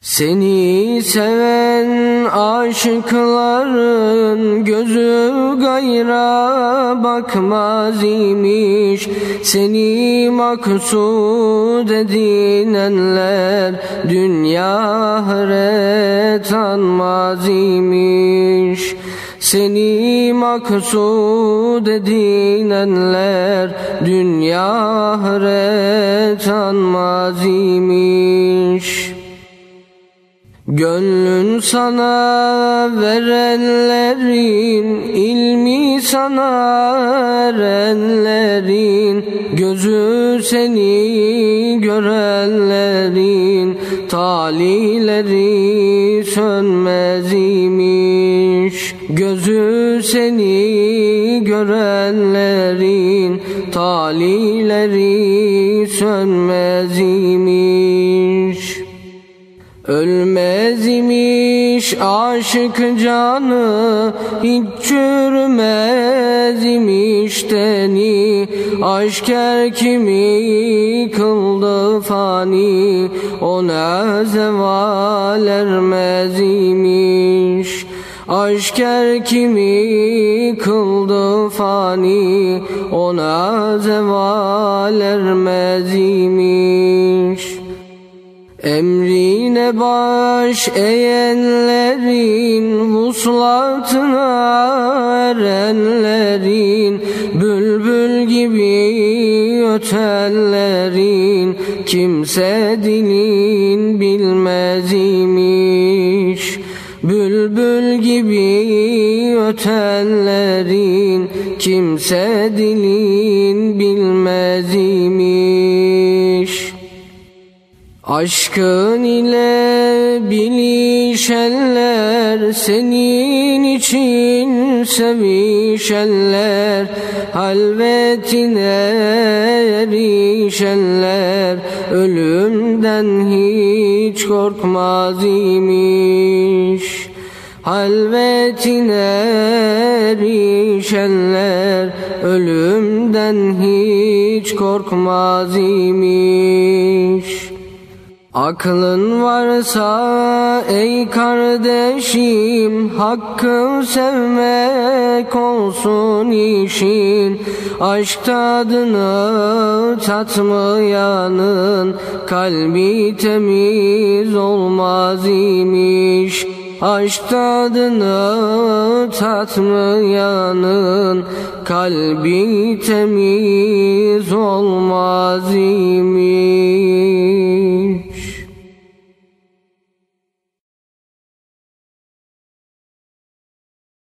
Seni seven aşıkların gözü gayra bakmaz imiş Seni maksud edinenler dünya ahiret anmaz imiş seni maksud edinenler dünya ahiret anmaz imiş. Gönlün sana verenlerin, ilmi sana erenlerin, gözü seni görenlerin, talileri sönmez imiş. Gözü seni görenlerin, talileri sönmez imiş. Ölmez imiş aşık canı Hiç çürümez imiş teni. Aşk er kimi kıldı fani Ona zeval ermez imiş. Aşk er kimi kıldı fani Ona zeval ermez Emrine baş eğenlerin, vuslatına erenlerin, bülbül gibi ötenlerin, kimse dilin bilmez imiş. Bülbül gibi ötenlerin, kimse dilin bilmez imiş. Aşkın ile bilişenler senin için sevişenler halvetine erişenler ölümden hiç korkmaz imiş. Halvetine erişenler ölümden hiç korkmaz imiş Aklın varsa ey kardeşim Hakkı sevmek olsun işin Aşk tadını tatmayanın Kalbi temiz olmaz imiş. Aşk tadını tatmayanın Kalbi temiz olmaz imiş